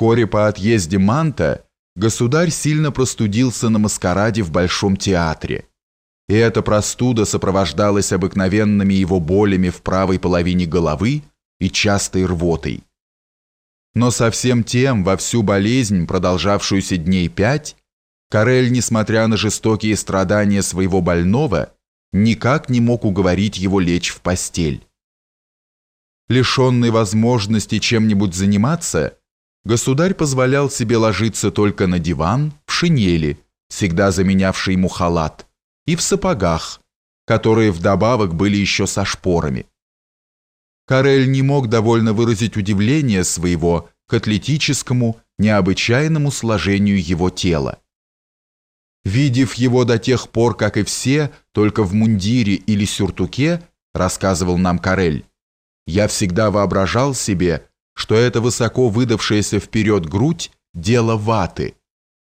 Вскоре по отъезде Манта государь сильно простудился на маскараде в Большом театре. И эта простуда сопровождалась обыкновенными его болями в правой половине головы и частой рвотой. Но совсем тем, во всю болезнь, продолжавшуюся дней пять, Карель, несмотря на жестокие страдания своего больного, никак не мог уговорить его лечь в постель. Лишенный возможности чем-нибудь заниматься, государь позволял себе ложиться только на диван, в шинели, всегда заменявший ему халат, и в сапогах, которые вдобавок были еще со шпорами. Карель не мог довольно выразить удивление своего к атлетическому, необычайному сложению его тела. Видев его до тех пор, как и все, только в мундире или сюртуке, рассказывал нам Карель, я всегда воображал себе, что это высоко выдавшаяся вперед грудь – дело ваты.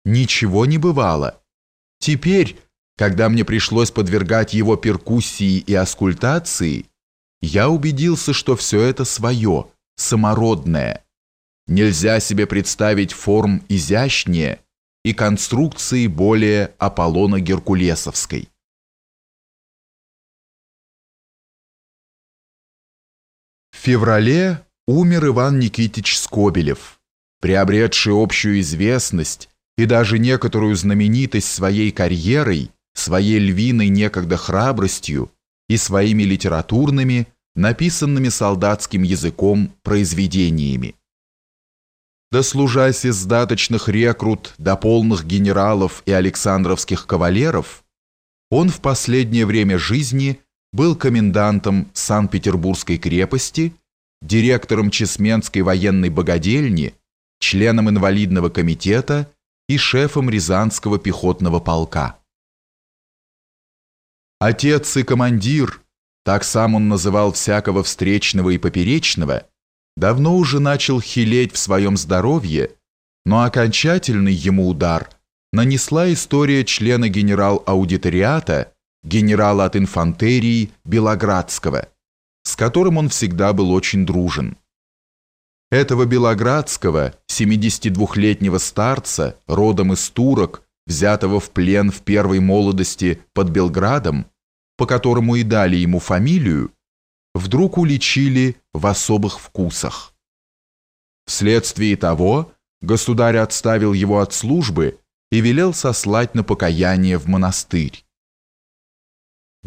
Ничего не бывало. Теперь, когда мне пришлось подвергать его перкуссии и аскультации, я убедился, что все это свое, самородное. Нельзя себе представить форм изящнее и конструкции более Аполлона Геркулесовской. В феврале умер Иван Никитич Скобелев, приобретший общую известность и даже некоторую знаменитость своей карьерой, своей львиной некогда храбростью и своими литературными, написанными солдатским языком произведениями. Дослужась из даточных рекрут до полных генералов и александровских кавалеров, он в последнее время жизни был комендантом Санкт-Петербургской крепости, директором Чесменской военной богадельни, членом инвалидного комитета и шефом Рязанского пехотного полка. Отец и командир, так сам он называл всякого встречного и поперечного, давно уже начал хилеть в своем здоровье, но окончательный ему удар нанесла история члена генерал-аудиториата, генерала от инфантерии Белоградского, с которым он всегда был очень дружен. Этого Белоградского, 72-летнего старца, родом из турок, взятого в плен в первой молодости под Белградом, по которому и дали ему фамилию, вдруг уличили в особых вкусах. Вследствие того государь отставил его от службы и велел сослать на покаяние в монастырь.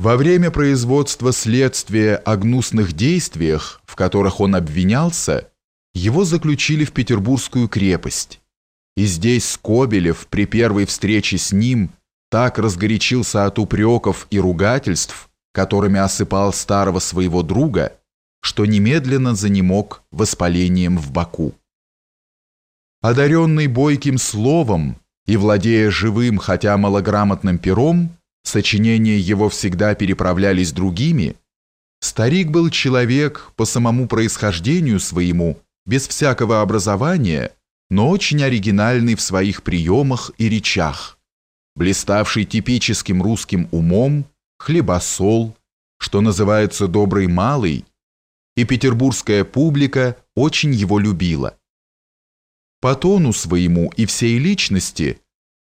Во время производства следствия о гнусных действиях, в которых он обвинялся, его заключили в Петербургскую крепость. И здесь Скобелев при первой встрече с ним так разгорячился от упреков и ругательств, которыми осыпал старого своего друга, что немедленно занемог воспалением в боку. Одаренный бойким словом и владея живым, хотя малограмотным пером, сочинения его всегда переправлялись другими, старик был человек по самому происхождению своему без всякого образования, но очень оригинальный в своих приемах и речах, блиставший типическим русским умом, хлебосол, что называется добрый малый, и петербургская публика очень его любила. По тону своему и всей личности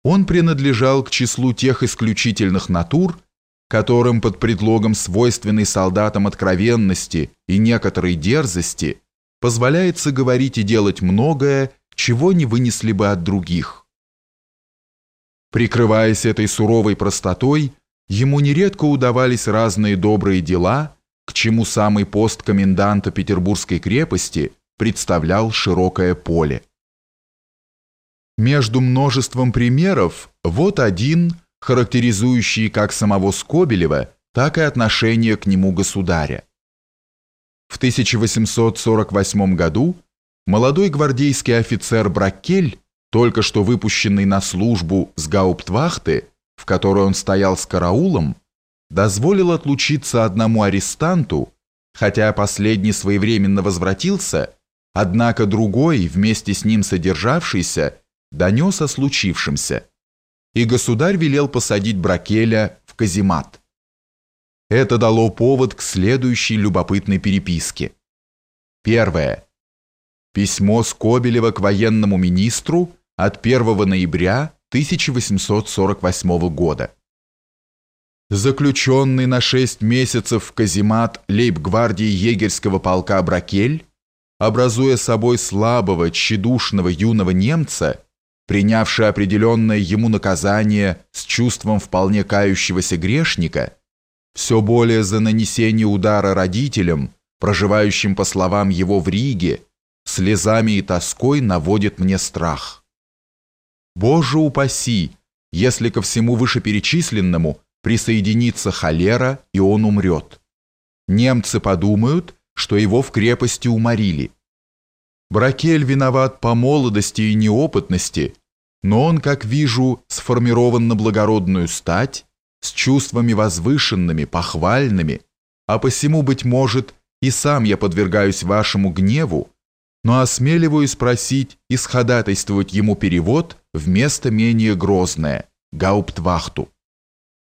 он принадлежал к числу тех исключительных натур, которым под предлогом свойственной солдатам откровенности и некоторой дерзости – позволяется говорить и делать многое, чего не вынесли бы от других. Прикрываясь этой суровой простотой, ему нередко удавались разные добрые дела, к чему самый пост коменданта Петербургской крепости представлял широкое поле. Между множеством примеров вот один, характеризующий как самого Скобелева, так и отношение к нему государя. В 1848 году молодой гвардейский офицер Браккель, только что выпущенный на службу с гауптвахты, в которой он стоял с караулом, дозволил отлучиться одному арестанту, хотя последний своевременно возвратился, однако другой, вместе с ним содержавшийся, донес о случившемся, и государь велел посадить Бракеля в каземат. Это дало повод к следующей любопытной переписке. Первое. Письмо Скобелева к военному министру от 1 ноября 1848 года. Заключенный на шесть месяцев в каземат лейб-гвардии егерского полка Бракель, образуя собой слабого, тщедушного юного немца, принявший определенное ему наказание с чувством вполне кающегося грешника, все более за нанесение удара родителям, проживающим, по словам его, в Риге, слезами и тоской наводит мне страх. Боже упаси, если ко всему вышеперечисленному присоединится холера, и он умрет. Немцы подумают, что его в крепости уморили. Бракель виноват по молодости и неопытности, но он, как вижу, сформирован на благородную стать, с чувствами возвышенными, похвальными, а посему, быть может, и сам я подвергаюсь вашему гневу, но осмеливаюсь спросить и сходатайствовать ему перевод вместо менее грозное – гауптвахту.